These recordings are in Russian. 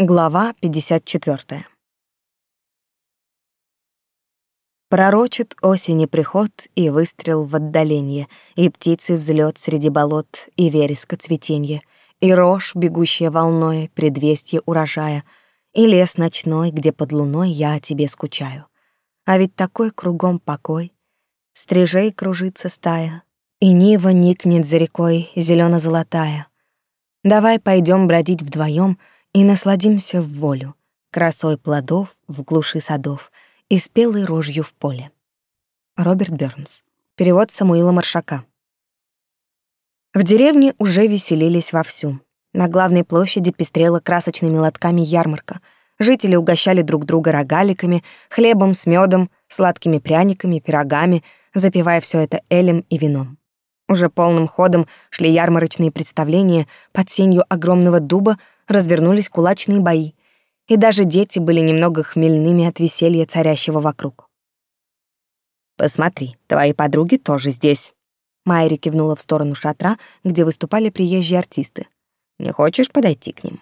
Глава 54. Пророчит осени приход и выстрел в отдаленье, и птицы взлет среди болот, и вереска цветенье, и рожь, бегущая волной, предвестье урожая, и лес ночной, где под луной я о тебе скучаю. А ведь такой кругом покой, стрижей кружится стая, и нива никнет за рекой зелено золотая Давай пойдем бродить вдвоем — и насладимся в волю красой плодов в глуши садов и спелой рожью в поле. Роберт Бёрнс. Перевод Самуила Маршака. В деревне уже веселились вовсю. На главной площади пестрела красочными лотками ярмарка. Жители угощали друг друга рогаликами, хлебом с медом, сладкими пряниками, пирогами, запивая все это элем и вином. Уже полным ходом шли ярмарочные представления под сенью огромного дуба, развернулись кулачные бои, и даже дети были немного хмельными от веселья царящего вокруг. «Посмотри, твои подруги тоже здесь», — Майри кивнула в сторону шатра, где выступали приезжие артисты. «Не хочешь подойти к ним?»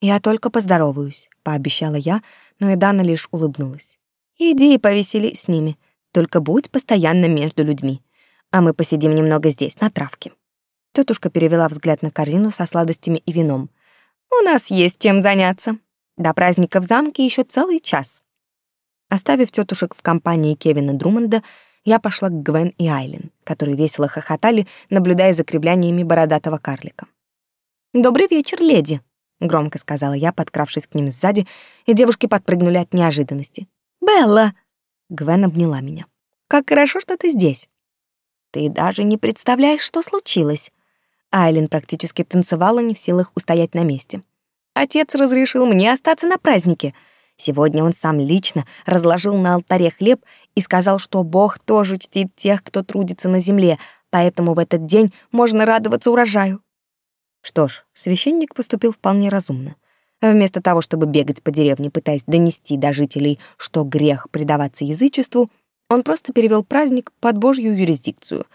«Я только поздороваюсь», — пообещала я, но Эдана лишь улыбнулась. «Иди и повесели с ними, только будь постоянно между людьми, а мы посидим немного здесь, на травке». Тетушка перевела взгляд на корзину со сладостями и вином. У нас есть чем заняться. До праздника в замке еще целый час. Оставив тетушек в компании Кевина Друмонда, я пошла к Гвен и Айлин, которые весело хохотали, наблюдая за кривляниями бородатого карлика. «Добрый вечер, леди», — громко сказала я, подкравшись к ним сзади, и девушки подпрыгнули от неожиданности. «Белла!» — Гвен обняла меня. «Как хорошо, что ты здесь!» «Ты даже не представляешь, что случилось!» Айлин практически танцевала, не в силах устоять на месте. Отец разрешил мне остаться на празднике. Сегодня он сам лично разложил на алтаре хлеб и сказал, что Бог тоже чтит тех, кто трудится на земле, поэтому в этот день можно радоваться урожаю. Что ж, священник поступил вполне разумно. Вместо того, чтобы бегать по деревне, пытаясь донести до жителей, что грех предаваться язычеству, он просто перевел праздник под Божью юрисдикцию.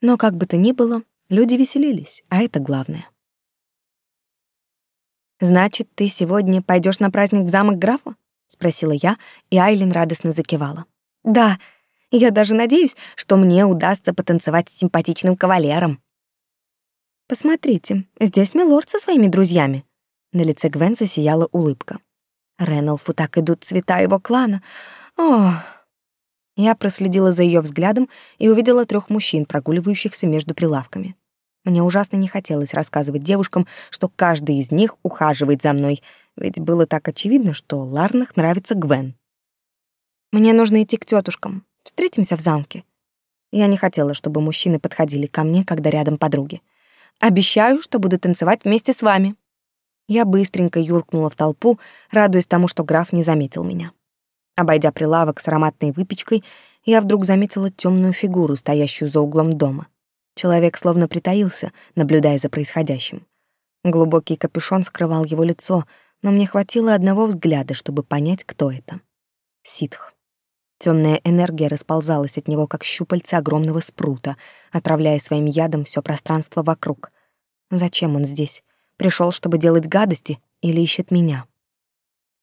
Но как бы то ни было, Люди веселились, а это главное. «Значит, ты сегодня пойдешь на праздник в замок графа?» — спросила я, и Айлин радостно закивала. «Да, я даже надеюсь, что мне удастся потанцевать с симпатичным кавалером». «Посмотрите, здесь милорд со своими друзьями». На лице Гвен засияла улыбка. Реналфу так идут цвета его клана. Ох, я проследила за ее взглядом и увидела трех мужчин, прогуливающихся между прилавками. Мне ужасно не хотелось рассказывать девушкам, что каждый из них ухаживает за мной, ведь было так очевидно, что Ларнах нравится Гвен. Мне нужно идти к тетушкам. Встретимся в замке. Я не хотела, чтобы мужчины подходили ко мне, когда рядом подруги. Обещаю, что буду танцевать вместе с вами. Я быстренько юркнула в толпу, радуясь тому, что граф не заметил меня. Обойдя прилавок с ароматной выпечкой, я вдруг заметила темную фигуру, стоящую за углом дома. Человек словно притаился, наблюдая за происходящим. Глубокий капюшон скрывал его лицо, но мне хватило одного взгляда, чтобы понять, кто это. Ситх. Темная энергия расползалась от него, как щупальце огромного спрута, отравляя своим ядом все пространство вокруг. Зачем он здесь? Пришел, чтобы делать гадости или ищет меня?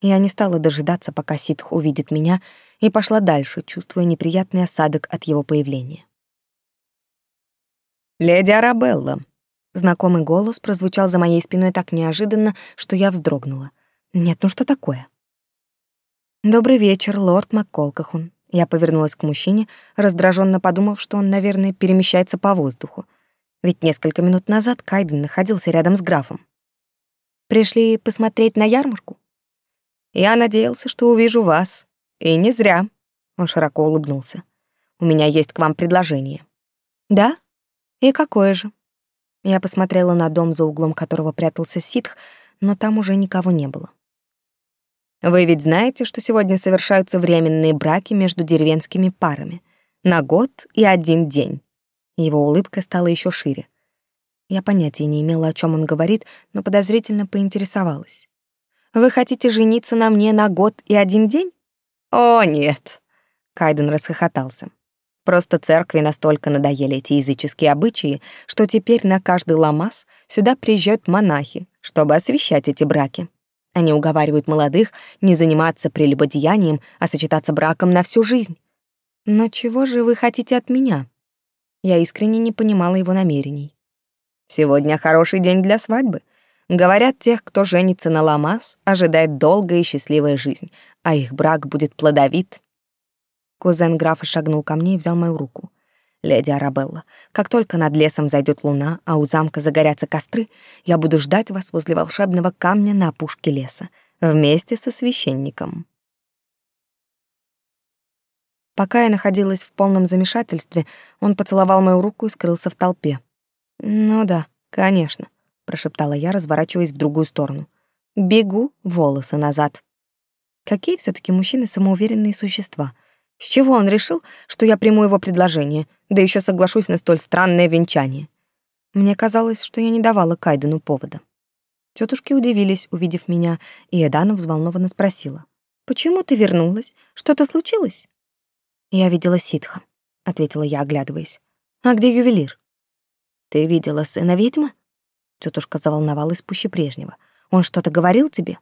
Я не стала дожидаться, пока ситх увидит меня, и пошла дальше, чувствуя неприятный осадок от его появления. «Леди Арабелла!» Знакомый голос прозвучал за моей спиной так неожиданно, что я вздрогнула. «Нет, ну что такое?» «Добрый вечер, лорд МакКолкахун». Я повернулась к мужчине, раздраженно подумав, что он, наверное, перемещается по воздуху. Ведь несколько минут назад Кайден находился рядом с графом. «Пришли посмотреть на ярмарку?» Я надеялся, что увижу вас. И не зря. Он широко улыбнулся. У меня есть к вам предложение. Да? И какое же? Я посмотрела на дом, за углом которого прятался ситх, но там уже никого не было. Вы ведь знаете, что сегодня совершаются временные браки между деревенскими парами. На год и один день. Его улыбка стала еще шире. Я понятия не имела, о чем он говорит, но подозрительно поинтересовалась. Вы хотите жениться на мне на год и один день? О, нет. Кайден расхохотался. Просто церкви настолько надоели эти языческие обычаи, что теперь на каждый ламас сюда приезжают монахи, чтобы освещать эти браки. Они уговаривают молодых не заниматься прелюбодеянием, а сочетаться браком на всю жизнь. Но чего же вы хотите от меня? Я искренне не понимала его намерений. Сегодня хороший день для свадьбы. Говорят, тех, кто женится на Ламас, ожидает долгая и счастливая жизнь, а их брак будет плодовит. Кузен графа шагнул ко мне и взял мою руку. «Леди Арабелла, как только над лесом зайдет луна, а у замка загорятся костры, я буду ждать вас возле волшебного камня на опушке леса, вместе со священником». Пока я находилась в полном замешательстве, он поцеловал мою руку и скрылся в толпе. «Ну да, конечно», — прошептала я, разворачиваясь в другую сторону. «Бегу волосы назад». Какие все таки мужчины самоуверенные существа. С чего он решил, что я приму его предложение, да еще соглашусь на столь странное венчание? Мне казалось, что я не давала Кайдену повода. Тетушки удивились, увидев меня, и Эдана взволнованно спросила. «Почему ты вернулась? Что-то случилось?» «Я видела ситха», — ответила я, оглядываясь. «А где ювелир?» Ты видела сына ведьмы? Тетушка заволновалась пуще прежнего. Он что-то говорил тебе?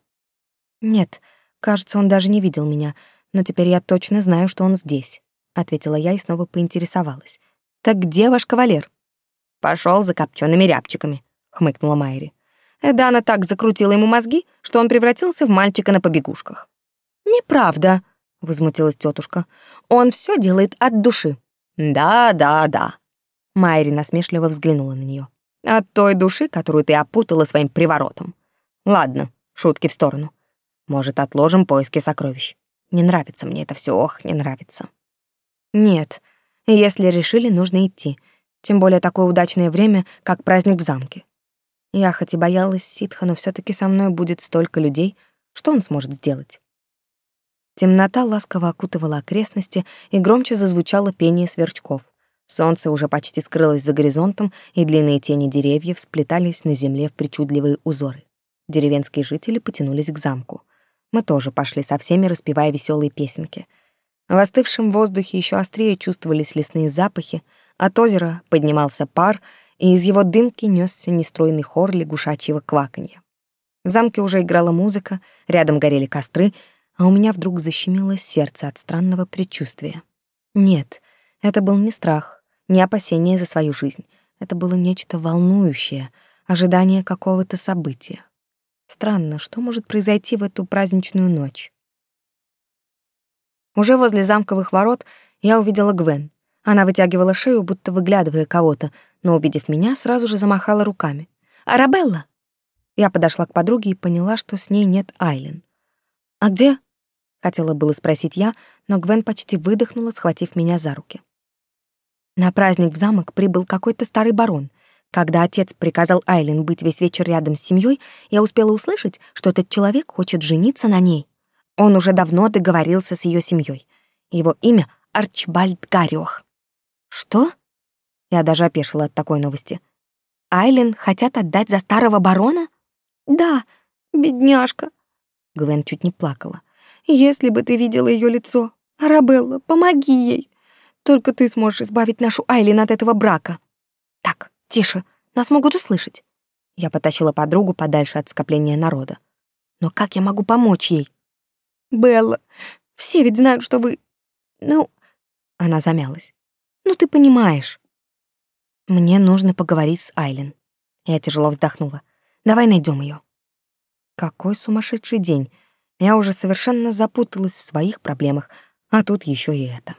Нет, кажется, он даже не видел меня, но теперь я точно знаю, что он здесь, ответила я и снова поинтересовалась. Так где ваш кавалер? Пошел за копчеными рябчиками, хмыкнула Майри. Эдана так закрутила ему мозги, что он превратился в мальчика на побегушках. Неправда, возмутилась тетушка. Он все делает от души. Да, да, да, Майри насмешливо взглянула на нее. От той души, которую ты опутала своим приворотом. Ладно, шутки в сторону. Может, отложим поиски сокровищ. Не нравится мне это все, ох, не нравится. Нет, если решили, нужно идти. Тем более такое удачное время, как праздник в замке. Я хоть и боялась ситха, но все таки со мной будет столько людей, что он сможет сделать? Темнота ласково окутывала окрестности, и громче зазвучало пение сверчков. Солнце уже почти скрылось за горизонтом, и длинные тени деревьев сплетались на земле в причудливые узоры. Деревенские жители потянулись к замку. Мы тоже пошли со всеми, распевая веселые песенки. В остывшем воздухе еще острее чувствовались лесные запахи, от озера поднимался пар, и из его дымки несся нестройный хор лягушачьего кваканья. В замке уже играла музыка, рядом горели костры, а у меня вдруг защемило сердце от странного предчувствия. Нет, это был не страх, не опасение за свою жизнь. Это было нечто волнующее, ожидание какого-то события. Странно, что может произойти в эту праздничную ночь? Уже возле замковых ворот я увидела Гвен. Она вытягивала шею, будто выглядывая кого-то, но, увидев меня, сразу же замахала руками. «Арабелла!» Я подошла к подруге и поняла, что с ней нет Айлен. «А где?» — хотела было спросить я, но Гвен почти выдохнула, схватив меня за руки. На праздник в замок прибыл какой-то старый барон. Когда отец приказал Айлен быть весь вечер рядом с семьей, я успела услышать, что этот человек хочет жениться на ней. Он уже давно договорился с ее семьей. Его имя Арчибальд Гарёх. Что? Я даже опешила от такой новости. Айлен хотят отдать за старого барона? Да, бедняжка. Гвен чуть не плакала. Если бы ты видела ее лицо, Арабелла, помоги ей. Только ты сможешь избавить нашу Айлин от этого брака. Так, тише, нас могут услышать. Я потащила подругу подальше от скопления народа. Но как я могу помочь ей? Белла, все ведь знают, что вы... Ну... Она замялась. Ну ты понимаешь. Мне нужно поговорить с Айлин. Я тяжело вздохнула. Давай найдем ее. Какой сумасшедший день. Я уже совершенно запуталась в своих проблемах, а тут еще и это.